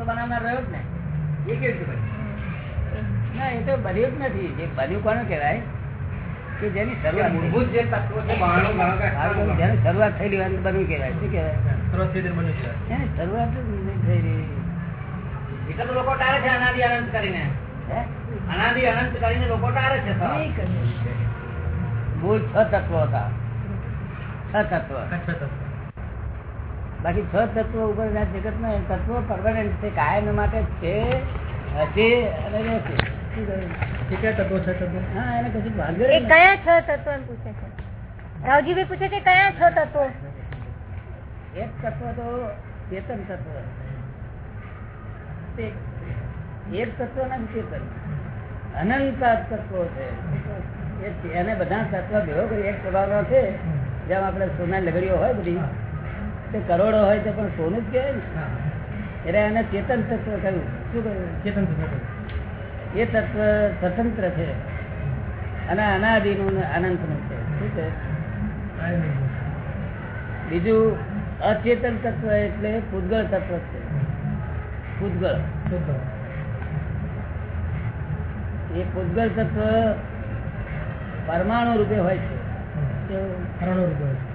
તો બનાવનાર રહ્યો જ ને. એ કેવી રીતે બને? ના એ તો બન્યું જ નથી. જે બન્યું કોને કહેવાય? કે જેની શરૂઆત મૂળભૂત જે તત્વો છે થઈ. કરવાનું. જેની શરૂઆત થયેલી હોય બન્યું કહેવાય. શું કહેવાય? એની શરૂઆત જ નહીં થઈ રહી. એટલે તો લોકો ટાળે છે અનાદિ અનંત કરીને? અનાદિ અનંત કરીને લોકો ટાળે છે. મૂળ છ તત્વો હતા. છ તત્વ. બાકી છ તત્વો ઉપર ના જગતના એ તત્વો પરમાનન્ટ છે કાયમ માટે છે હશે અને રહેશે. શું કહ્યું? હા એને કશું ભાંગે એ કયા છ તત્વો એમ પૂછે છે? રાવજીભાઈ પૂછે છે કયા છ તત્વો? એક તત્વ તો ચેતન તત્વ. એક તત્વ ના ચેતન. અનંત તત્વો છે. છે. એને બધા તત્વ ભેગો કરી. એક સ્વભાવનો છે. જેમ આપણે સોના લગડીઓ હોય બધી. તે કરોડો હોય તો પણ સોનું જ કહેવાય ને. એટલે એને ચેતન તત્વ કહ્યું શું કહ્યું? એ તત્વ સ્વતંત્ર છે. અને અનાદિનું ને અનંતનું છે. શું છે? બીજું અચેતન તત્વ એટલે પૂતગળ તત્વ છે. પૂતગળ. એ પૂતગળ તત્વ પરમાણુ રૂપે હોય છે. કેવું?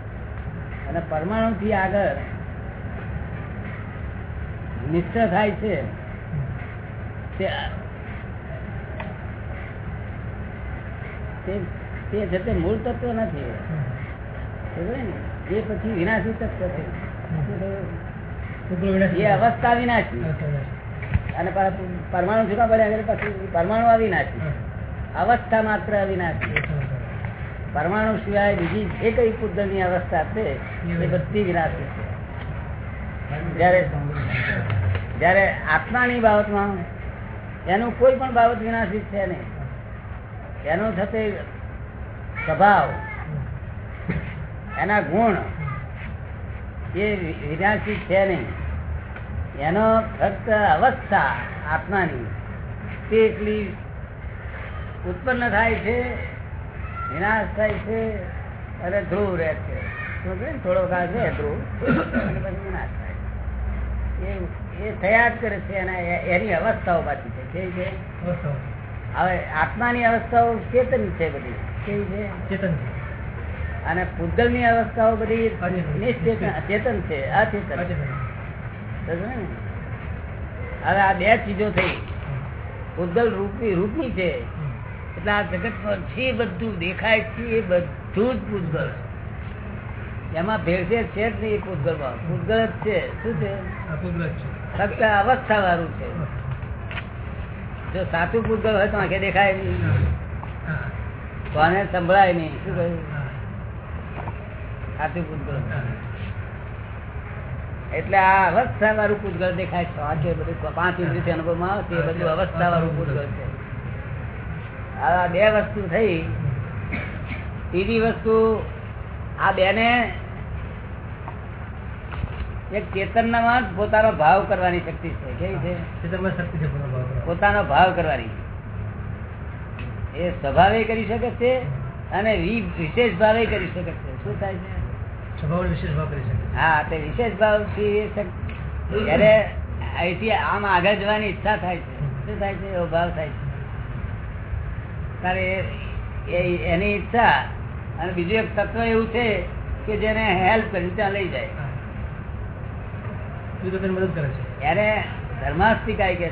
અને પરમાણુ થી આગળ નિશ્ચય થાય છે તે તે- તે છે તે મૂળ તત્વ નથી. એ પછી વિનાશી તત્વ છે? એ અવસ્થા વિનાશી. અને પરમાણુ પડ્યા એટલે પછી પરમાણુ અવિનાશી. અવસ્થા માત્ર અવિનાશી. પરમાણુ સિવાય બીજી જે કઈ પુદ્ધરની અવસ્થા છે, એ બધી વિનાશી છે. જ્યારે જ્યારે આત્માની બાબતમાં એનું કોઈ પણ બાબત વિનાશી છે નહીં. એનો થતે સ્વભાવ, એના ગુણ, એ વિનાશી છે નહીં. એનો ફક્ત અવસ્થા આત્માની, તે એટલી ઉત્પન્ન થાય છે વિનાશ થાય છે અને ધ્રુવ રહે છે. ને? થોડો કાળ છે ધ્રુવ. અને પછી વિનાશ થાય. એ એ થયા જ કરે છે અને એની અવસ્થાઓ પાછી છે. કેવી છે? હવે આત્માની અવસ્થાઓ ચેતન છે બધી. કેવી છે? અને પૂતગલની અવસ્થાઓ બધી નિશ્ચેતન ચેતન છે. અચેતન. હવે આ બે ચીજો થઈ. પૂતગલ રૂપી રૂપી છે. એટલે આ જગતમાં જે બધું દેખાય છે એ બધું જ ભૂતગળ એમાં ભેળસેળ છે જ નહીં એ પૂતગલમાં. ભૂતગળ જ છે. શું છે? ફક્ત અવસ્થા વાળું છે. જો સાચું પૂતગલ હોય તો આંખે દેખાય નહીં. કોને સંભળાય નહીં? શું કહ્યું? સાચું પૂતગલ. એટલે આ અવસ્થા વાળું પૂતગલ દેખાય છે. આંખે બધું પાંચ ઇન્દ્રિય અનુભવમાં આવે છે. એ બધું અવસ્થા વાળું પૂતગલ. છે. આ બે વસ્તુ થઈ. ત્રીજી વસ્તુ આ બેને એક ચેતનમાં જ પોતાનો ભાવ કરવાની શક્તિ છે. કેવી છે? પોતાનો ભાવ કરવાની. એ સ્વભાવે કરી શકે છે અને વિશેષ ભાવે કરી શકે છે. શું થાય છે? હા તે વિશેષ ભાવથી ત્યારે અહીંથી આમ આગળ જવાની ઈચ્છા થાય છે. શું થાય છે? એવો ભાવ થાય છે. એ- એની ઈચ્છા અને બીજું એક તત્વ એવું છે કે જેને હેલ્પ કરી ત્યાં લઈ જાય. મદદ કરે છે. એને ધર્માસ્તિકાય કે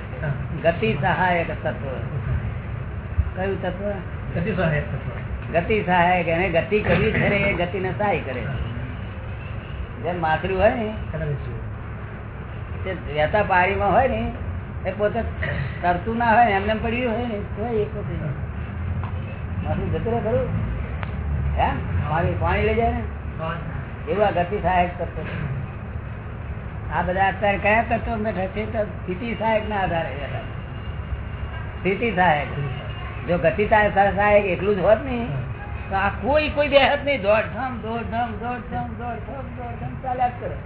ગતિ સહાયક તત્વ. કયું તત્વ? ગતિ સહાયક તત્વ. ગતિ સહાયક. એને ગતિ કરવી છે ને એ ગતિને સહાય કરે જેમ માછલી હોય ને તે વહેતા પાણીમાં હોય ને એ પોતે તરતું ના હોય ને એમને પડ્યું હોય ને તો એ પોતે માછલી જતું રહે ખરું? હે? પાણી પાણી લઈ જાય ને? એવું ગતિ સહાયક તત્વ આ બધા અત્યારે કયા તત્વ બેઠા છે? તો સ્થિતિ સહાયક ના આધારે સ્થિતિ સહાયક. જો ગતિ સહાયક એટલું જ હોત ને, તો આ કોઈ કોઈ બેહત નહીં. દોડધામ દોડધામ દોડધામ દોડધામ દોડધામ ચાલ્યા જ કરે.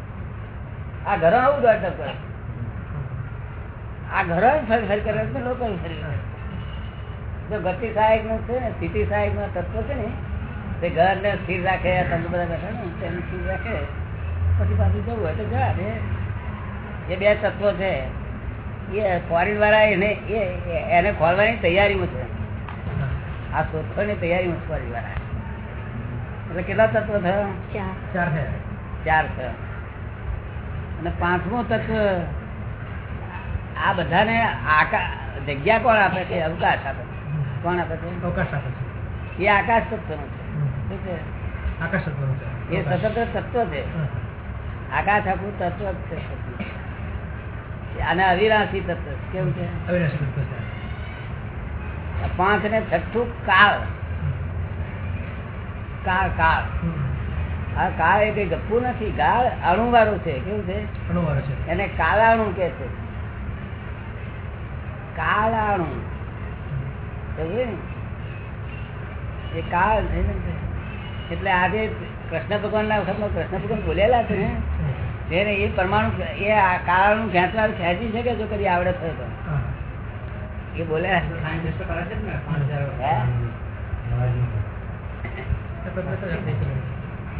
આ ઘરો આવું દોડધામ કરે. આ ઘરો ફરી ફરી કરે લોકો ફરી. જો ગતિ સહાયકનું છે ને સ્થિતિ સહાયક નો તત્વ છે ને તે ઘર ને સ્થિર રાખે આ તમે બધા બેઠા ને તેને સ્થિર રાખે. પછી પાછું જવું હોય તો જવા ને જે બે તત્વો છે. એ ફોરેન વાળા એને એને ખોલવાની તૈયારીમાં છે. આ શોધવાની તૈયારીમાં છે ફોરેન વાળા. એટલે કેટલા તત્વ થયા ચાર. ચાર થયા ચાર થયો અને પાંચમો તત્વ આ બધાને આકા જગ્યા કોણ આપે છે? અવકાશ આપે છે. કોણ આપે છે? અવકાશ આપે છે. એ આકાશ તત્વનું છે. શું છે? આકાશ તત્વનું છે. એ સ્વતંત્ર તત્વ છે. આકાશ આખું તત્વ જ છે. અને અવિનાશી તત્વ કેવું છે? અવિનાશી તત્વ છે. પાંચ ને છઠ્ઠું કાળ. કાળ કાળ. આ કાળ એ કઈ ગપ્પુ નથી. અણુ અણુવાળું છે. કેવું છે? અણુવારો છે. એને કાળાણું કે છે. કાળાણું? એ કાળ એટલે આજે કૃષ્ણ ભગવાન ના વખત કૃષ્ણ ભગવાન બોલેલા છે ને. એ પરમાણુ એ કાળનું ખેંચવા ખેંચી શકે જો કદી આવડે થયો તો. એ હે?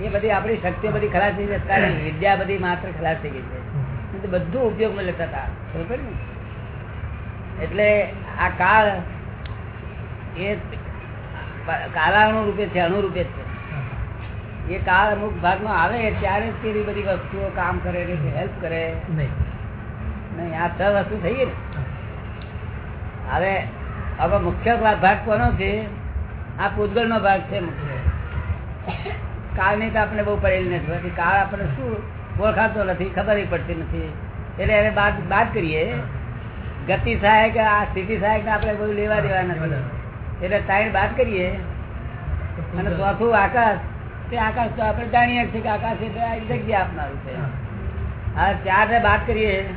એ બધી આપણી શક્તિ બધી ખલાસ થઈ અત્યારે વિદ્યા બધી માત્ર ખલાસ થઈ ગઈ છે. બધું ઉપયોગમાં લેતા હતા. બરોબર ને? એટલે આ કાળ એ કાળાનું રૂપે છે અનુરૂપે જ છે. એ કાળ અમુક ભાગમાં આવે ત્યારે જ તે બધી વસ્તુઓ કામ કરે હેલ્પ કરે. નહીં. નહીં આ છ વસ્તુ થઈ ને. હવે હવે મુખ્ય ભાગ કોનો છે? આ પૂતગલ નો ભાગ છે મુખ્ય. કાળની તો આપણે બહુ પડેલી નથી પછી કાળ આપણે શું ઓળખાતો નથી ખબર પડતી નથી. એટલે એને બાદ બાદ કરીએ. ગતિ સહાયક આ સ્થિતિ સહાયક આપણે બહુ લેવા દેવા નથી. એટલે ટાઈમ બાદ કરીએ. અને ચોથું આકાશ. તે આકાશ તો આપણે જાણીએ છીએ કે આકાશ એટલે આ જગ્યા આપનારું છે. આ ચાર ને બાદ કરીએ.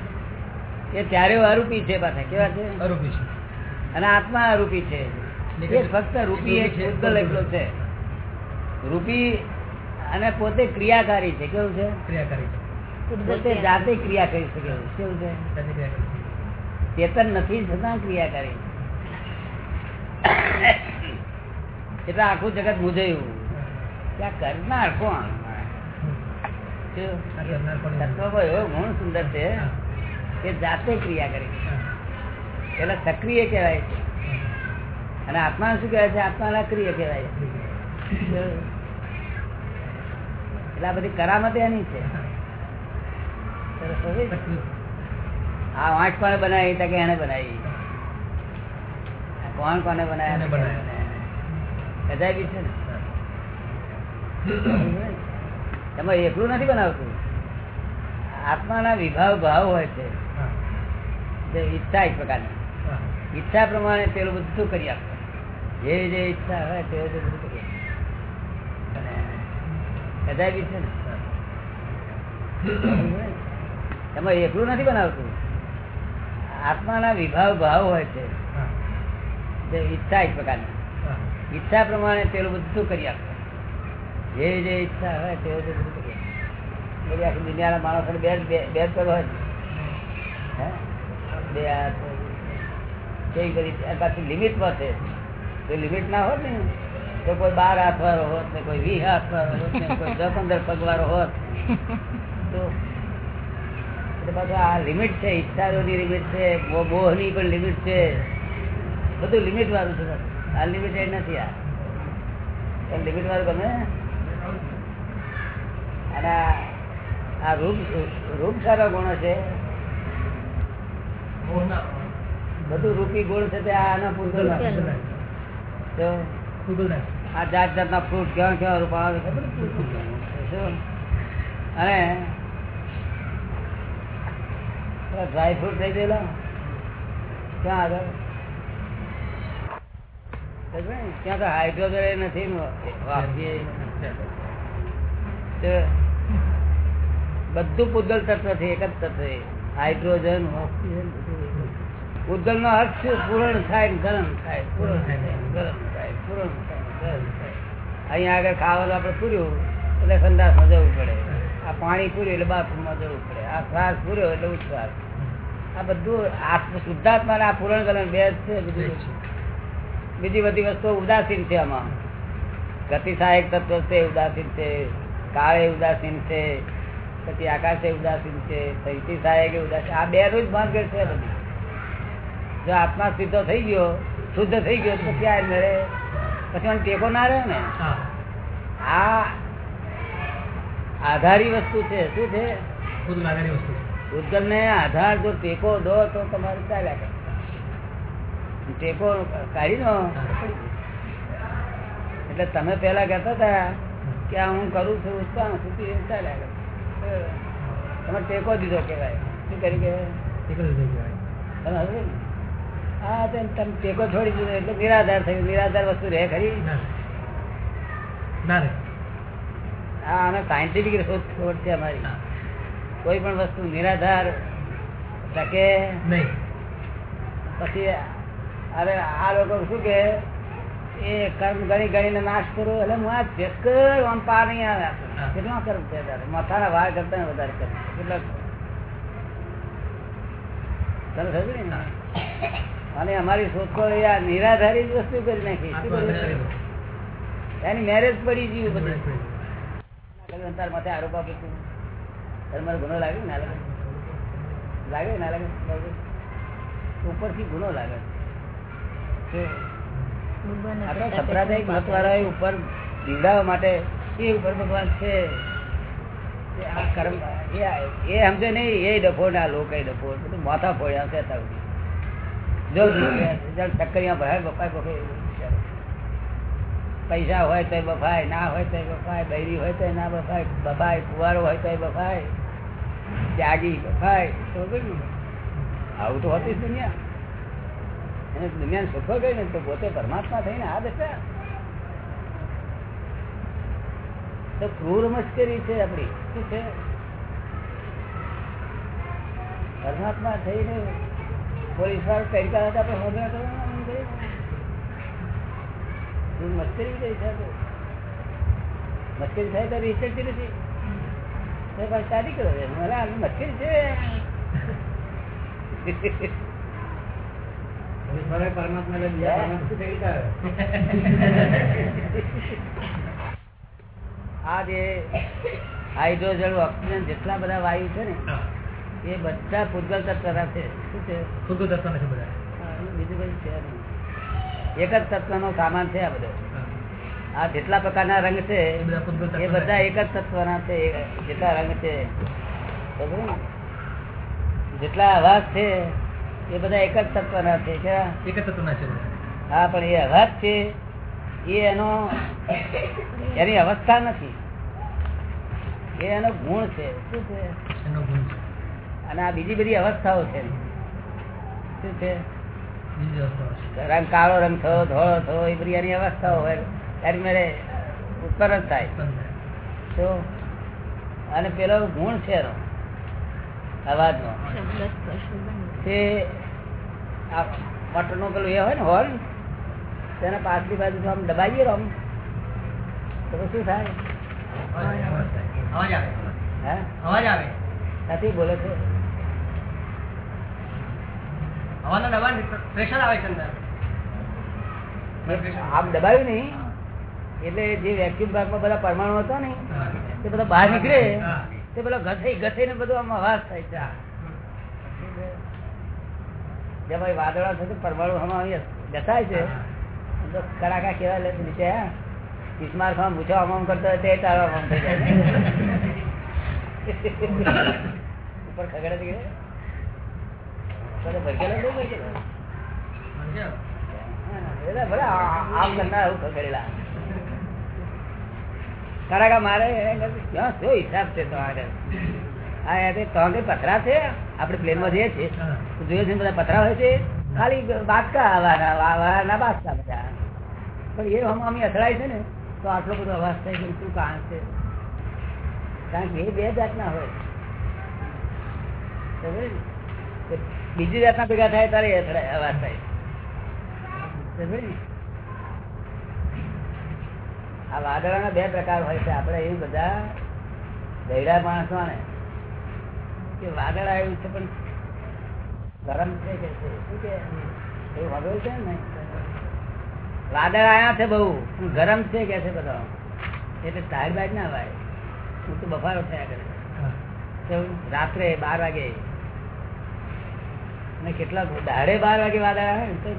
એ ત્યારે અરૂપી છે પાછા. કેવા છે? અરૂપી છે. અને આત્મા અરૂપી છે. એ ફક્ત રૂપી એક શુદ્ધ લખેલો છે. રૂપી અને પોતે ક્રિયાકારી છે. કેવું છે? ક્રિયાકારી છે. પોતે જાતે ક્રિયા કરી શકે કેવું છે? છે. ચેતન નથી છતાં ક્રિયાકારી. એટલે આખું જગત ત્યાં કરનાર કોણ? ગુણ સુંદર છે. કે જાતે ક્રિયા કરે એટલે સક્રિય કહેવાય છે. અને આત્મા શું કહેવાય છે? આત્મા અક્રિય કહેવાય એટલે આ બધી કરામત એની છે. આ વાંચ કોને બનાવી? તકે એને બનાવી. કોણ કોને બનાવ્યા. કજાય છે ને? એમાં એકલું નથી બનાવતું. આત્માના વિભાવ ભાવ હોય છે. જે ઈચ્છા એક પ્રકારની. ઈચ્છા પ્રમાણે પેલું બધું કરી આપે. જે જે ઈચ્છા હોય તે બધું કરી આપે. કદાય છે ને? એમાં એકલું નથી બનાવતું. આત્માના વિભાવ ભાવ હોય છે. જે ઈચ્છા એક પ્રકારની. ઈચ્છા પ્રમાણે પેલું બધું કરી આપે. જે જે ઈચ્છા હોય તે બધું કરી આપે. બધી આખી દુનિયાના માણસો બે બે પગ હોય હે? બે હાથ કેવી કરી પાછી લિમિટમાં છે. તો લિમિટ ના હોત ને, તો કોઈ બાર હાથ વાળો હોત ને, કોઈ વીસ હાથ વાળો હોત ને, કોઈ દસ પંદર પગ વાળો હોત, તો એટલે પાછું આ લિમિટ છે, ઈચ્છાઓની લિમિટ છે મોહની પણ લિમિટ છે. બધું લિમિટ વાળું છે બધું. આ લિમિટેડ નથી આ. લિમિટ વાળું ગમે? અને આ- રૂપ રૂપ સારા ગુણો છે. બધું રૂપી ગુણ છે તે આના પૂરતો. આ જાત જાતના ફ્રૂટ ક્યાં ક્યાં રૂપા આવે છે. અને ડ્રાય ફ્રૂટ થઈ ગયેલા? ક્યાં આગળ? ત્યાં તો હાઇડ્રોજન નથી બધું પૂતગલ તત્વ છે, એક જ તત્વ હાઇડ્રોજન ઓક્સિજન બધું નો અર્થ પૂરણ થાય ગરમ પૂરણ થાય ગરમ થાય. પૂરણ થાય ગરમ થાય. અહીંયા આગળ ખાવાનું આપણે પૂર્યું, એટલે સંદાસમાં જવું પડે. આ પાણી પૂર્યું એટલે બાથરૂમમાં જવું પડે. આ શ્વાસ પૂર્યો એટલે ઉચ્છ્વાસ. આ બધું આત્મ શુદ્ધાત્મા આ પૂરણ ગલન બે છે, બધું. બીજી બધી વસ્તુઓ ઉદાસીન છે આમાં. ગતિ સહાયક તત્વ છે ઉદાસીન છે કાળે ઉદાસીન છે પછી આકાશે ઉદાસીન છે સંતિ સહાયક ઉદાસીન. આ બે નું જ છે બધી. જો આત્મા સીધો થઈ ગયો શુદ્ધ થઈ ગયો પછી આ મળે? પછી મને ટેકો ના રહે ને? આ આધારી વસ્તુ છે. શું છે? ઉદ્ગમ ને આધાર જો ટેકો દો તો તમારે ચાલ્યા કરે. ટેકો કાઢી નો એટલે તમે પેલા કહેતા હતા કે આ હું કરું છું ઉત્સાહ સુધી ચાલ્યા તમે ટેકો દીધો કહેવાય. શું કરી કે એક જ થઈ ગયો તમે સમજો ને? હા તેમ ટેકો છોડી દીધો એટલે નિરાધાર થયું. નિરાધાર વસ્તુ રહે ખરી. ના રે. હા આને સાયન્ટિફિક શોધ છે અમારી. કોઈ પણ વસ્તુ નિરાધાર ટકે. નહીં. પછી અરે આ લોકો શું કે એ કર્મ ગણી ગણીને નાશ કરો. એટલે હું આ ચેક આમ પાર નહીં આવે કેટલા કર્મ છે તારે? માથાના વાર કરતા વધારે કર્મ કેટલા તને સમજ ને અને અમારી શોધખોળ આ નિરાધારી જ વસ્તુ કરી નાખી? એની મેરેજ પડી ગયું બધું. તાર માથે આરોપ આપે છે. તારે મારો ગુનો લાગે ના લાગે? લાગે ના લાગે લાગે? ઉપરથી ગુનો લાગે. શું? આ તો સંપ્રદાયિક ઉપર દીવડાવવા માટે એ ઉપર ભગવાન છે. આ કર્મ એ સમજે નહીં એ ડફો આ લોકો એ ડફો. બધું માથા ફોડ્યા છે જો ચક્કરિયા ભરાય બફાય બફાય પૈસા હોય તો બફાય ના હોય તો બફાય બૈરી હોય તો ના બફાય બફાય કુવારો હોય તો બફાય ત્યાગી બફાય. તો. આવું તો હોતી જ દુનિયા. એને દુનિયાને સુખો ગઈ ને તો પોતે પરમાત્મા થઈને આ દશા તો ક્રૂર મશ્કરી છે આપડી શું છે? પરમાત્મા થઈને પોલીસવાળા તરીકા હતા, આપણે કઈ છે આ થાય તો રિસર્ચ નથી. તો શાદી કરો. આ છે પરમાત્મા એટલે બીજા પરમાત્મા થઈ ગયા. આ જે હાઇડ્રોજન ઓક્સિજન જેટલા બધા વાયુ છે ને એ બધા પૂતગલ તત્વ છે. શું છે? બધા. બીજું કઈ છે એક જ તત્વનો સામાન છે આ બધો. આ જેટલા પ્રકારના રંગ છે એ બધા એક જ તત્વના છે જેટલા રંગ છે. જેટલા અવાજ છે એ બધા એક જ તત્વના છે એક જ તત્વના છે હા પણ એ અવાજ છે એ એનો એની અવસ્થા નથી. એ એનો ગુણ છે. શું છે? એનો ગુણ છે. અને આ બીજી બધી અવસ્થાઓ છે. શું છે? રંગ કાળો રંગ થયો ધોળો થયો એ બધી એની અવસ્થાઓ હોય. ત્યારે મેળે ઉત્પન્ન જ થાય. ઉત્પન્ન થાય. તો અને પેલો ગુણ છે એનો અવાજનો. તે આ મટરનું પેલું એ હોય ને હોલ તેના પાછલી બાજુ આમ દબાવીએ આમ. તો શું થાય? અવાજ આવે હે? અવાજ આવે નથી બોલે છે. હવાનો દબાણ પ્રેશર આવે છે અંદર. આમ દબાયું નહીં. એટલે જે વેક્યુમ ભાગમાં બધા પરમાણુ હતા ને. તે બધા બહાર નીકળે. તે પેલા ઘસાઈ ઘસાઈ ને બધું આમ અવાજ થાય છે. જે ભાઈ વાદળા થશે પરમાણુ હમણાં ઘસાય છે. કડાકા કેવા લે નીચે કિસ્માર ખાવા ભૂછો આમ આમ કરતો તે તારો આમ થઈ જાય. ઉપર ખગડે થઈ બધા ભરકેલા બહુ ભરકેલા ભલે આમ કરનાર આવું ખગડેલા. કડાકા મારે ક્યાં શું હિસાબ છે તમારે? યાર તો પથરા છે. આપણે પ્લેનમાં જઈએ છીએ જોઈએ છે બધા પથરા હોય છે ખાલી બાદકા આવાના આવાના બાદકા બધા. પણ એ હમ અમે અથડાય છે ને તો આટલો બધો અવાજ થાય છે શું કારણ છે? કારણ કે એ બે જાતના હોય. બીજી જાતના ભેગા થાય ત્યારે અથડાય અવાજ થાય. આ વાદળાના બે પ્રકાર હોય છે. આપણે એ બધા ગયડા માણસો ને કે વાદળ આવ્યું છે પણ ગરમ છે કે છે? શું કે? એ વાદળ છે ને? વાદળ આવ્યા છે બહુ પણ ગરમ છે કે છે બધા એટલે ટાયર બાજ ના વાય. હું તો બફારો થયા કરે. રાત્રે બાર વાગે. અને કેટલા દાડે બાર વાગે વાદળ આવે ને તો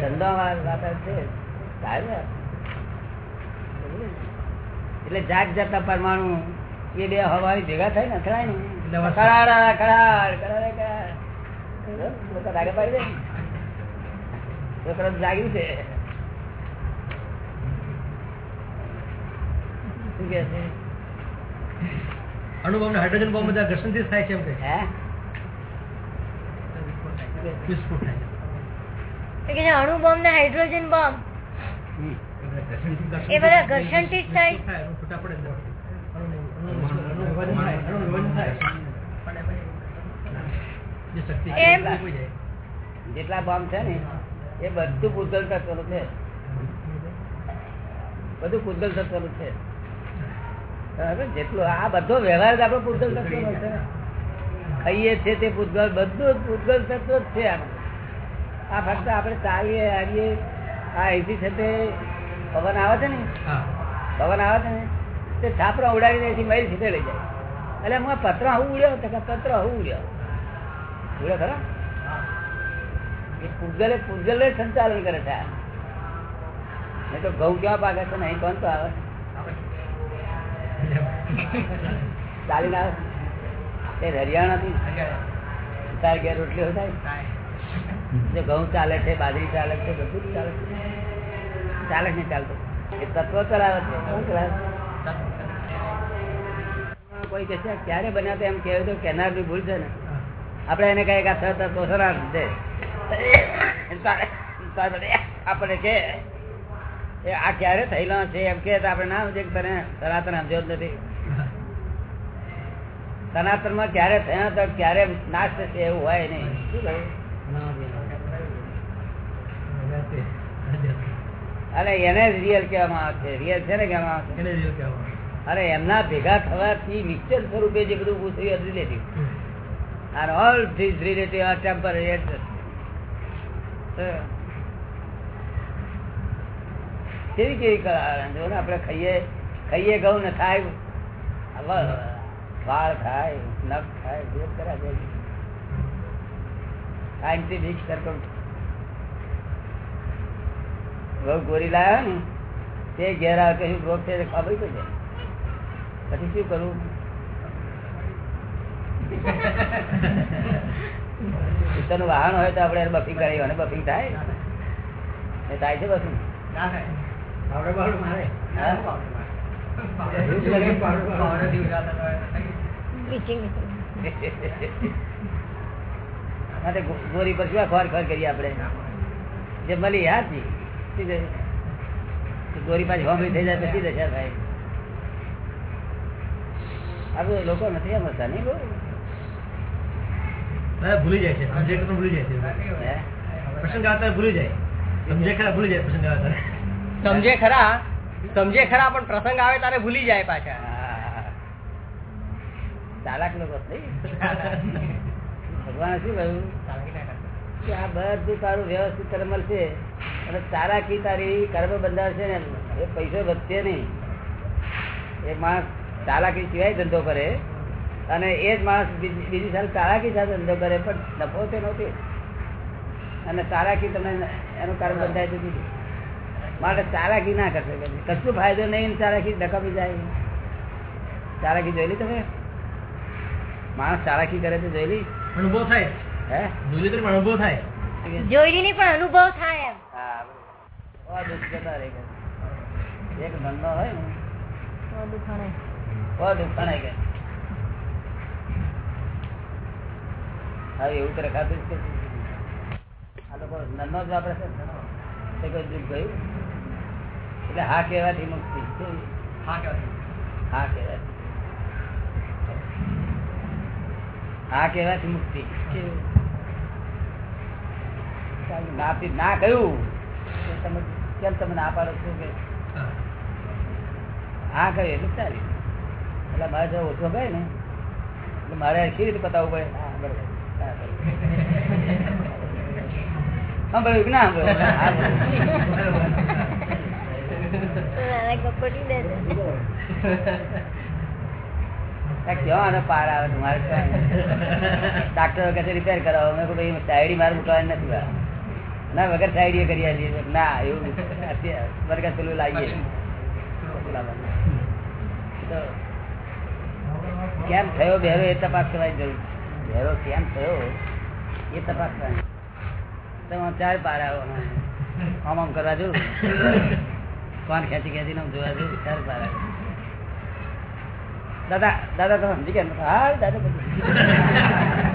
ધંધા વાદળ છે. એટલે જાત જાતના પરમાણુ એ બે હવાની ભેગા થાય ને અથડાય ને. કરાડા કરાડ કરાડે કરાડ. દાગે પાડી દે. ને. જાગ્યું છે. અણુબોમ્બ હાઇડ્રોજન બોમ્બ બધા ઘર્ષણથી થાય છે એમ કે વિસ્ફોટ થાય ને હાઇડ્રોજન બોમ્બ એ બધા ઘર્ષણથી જ થાય? થાય. છૂટા પડે જેટલા બોમ્બ છે ને એ બધું પૂતગલ તત્વનું છે. બધું પૂતગલ તત્વનું છે. બરાબર? જેટલું આ બધો વ્યવહાર જ આપણો પૂતગલ તત્વનો છે. ખાઈએ છે તે પૂતગલ બધું જ પૂતગલ તત્વ જ છે આનું. આ ફક્ત આપણે ચાલીએ હારીએ આ અહીંથી છે તે પવન આવે છે ને? હા. પવન આવે છે ને? તે છાપરા ઉડાડીને અહીંથી મરી સીધે લઈ જાય. એટલે હું પત્ર હું ઉડ્યો કે પત્ર હું ઉડ્યો. ઉડ્યો ખરો? પૂજલે પૂગલે સંચાલન કરે છે. નહીં તો ઘઉં ક્યાં પાકે છે નહીં કોણ તો આવે? ચાલી ના એ હરિયાણાથી તાર ઘેર રોટલીઓ થાય જો ઘઉં ચાલે છે, બાજરી ચાલે છે, બધું ચાલે છે. ચાલે નહીં ચાલતું. એ તત્વ ચલાવે છે. શું ચલાવે છે? કોઈ કે છે ક્યારે બન્યા તો એમ કહેવું તો કેનારની ભૂલ છે ને. આપણે એને કહીએ કે આ છે આપણે કે એ આ ક્યારે થયેલો છે એમ કે આપણે ના સમજે તને સનાતન સમજો જ નથી. સનાતનમાં ક્યારે થયા તો ક્યારે નાશ થશે એવું હોય નહીં. શું કહ્યું અને એને રિયલ કહેવામાં આવે છે રિયલ છે ને કહેવામાં આવે છે અને એમના ભેગા થવાથી મિક્સર સ્વરૂપે જે બધું પૂછ્યું relative are all this relative are temporary. કેવી કેવી કળા જો ને આપણે ખાઈએ ખાઈએ ઘઉં ને થાય વાળ થાય નખ થાય જે કરા જાય સાયન્ટિફિક સર્કમ ઘઉં ગોરી લાવ્યા ને તે ઘેર રોગ છે ખબર પડી જાય. પછી શું કરવું પિત્તરનું વાહન હોય તો આપણે બફિંગ કરાવી અને બફિંગ થાય? એ થાય છે બફિંગ ગોરી પર શું ખોર ખોર કરીએ આપણે? જે મળી હાથી ગોરી પાછી હોમરી થઈ જાય પછી દશા થાય આ બધું લોકો નથી સમજતા નહીં બહુ. ભૂલી જાય છે. સમજે કે ભૂલી જાય છે. પ્રસંગ આવતા ભૂલી જાય. સમજે ખરા ભૂલી જાય પ્રસંગ આવતા સમજે ખરા સમજે ખરા પણ પ્રસંગ આવે તારે ભૂલી જાય પાછા. ચાલાક લોકો ભગવાન શું કહ્યું? કે આ બધું તારું વ્યવસ્થિત તને મળશે અને ચાલાકી તારી કર્મ બંધાશે ને એ પૈસો વધશે નહીં. એ માણસ ચાલાકી સિવાય ધંધો કરે. અને એ જ માણસ બીજી સાથે ચાલાકી સાથે ધંધો કરે પણ નફો તે નહોતી. અને ચાલાકી તમે એનું કારણ બંધાય તો દીધું માટે ચાલાકી ના કરશે કશું ફાયદો નહીં ચાલાકી ડકાવી જાય. ચાલાકી જોયેલી તમે? માણસ ચાલાકી કરે છે જોયેલી? અનુભવ થાય. હે? જોઈએ તો પણ અનુભવ થાય. જોઈલી ની પણ અનુભવ થાય એમ. હા દુઃખ જતા રહે એક ધંધો હોય ને. દુખાણે. ગણાય કે હવે એવું તો રખાતું જ કે આ લોકો નન્નો જ વાપરે છે તે કોઈ દુઃખ ગયું? એટલે હા કહેવાથી મુક્તિ. કેવી? હા કહેવાથી હા કહેવાથી. મુક્તિ? નાથી ના કહ્યું તમે કેમ તમે ના પાડો છો કે? હા. હા કહ્યું એટલે ચાલી એટલે મારે જો ઓછો કહે ને એટલે મારે કેવી રીતે બતાવવું પડે હા બરોબર હા, બરોબર. સાંભળ્યું કે ના સાંભળ્યું? પાર આવે છે? મારે? ડાક્ટરો કહે રિપેર કરાવો મેં કહ્યું ભાઈ સાઈડી મારે મૂકવાની નથી. ના વગર સાઈડી કરી આલીએ ના એવું વગર પેલું લાવીએ. તો કેમ થયો? બેરો એ તપાસ કરવાની જરૂર છે. બેરો કેમ થયો? એ તપાસ કરવાની. તમે ચાર પાર આવો. આમ આમ કરવા જો કોણ ખેંચી ખેંચી ને જોવા જો ચાર પાર આવો. દાદા દાદા તો સમજી ગયા? હા દાદા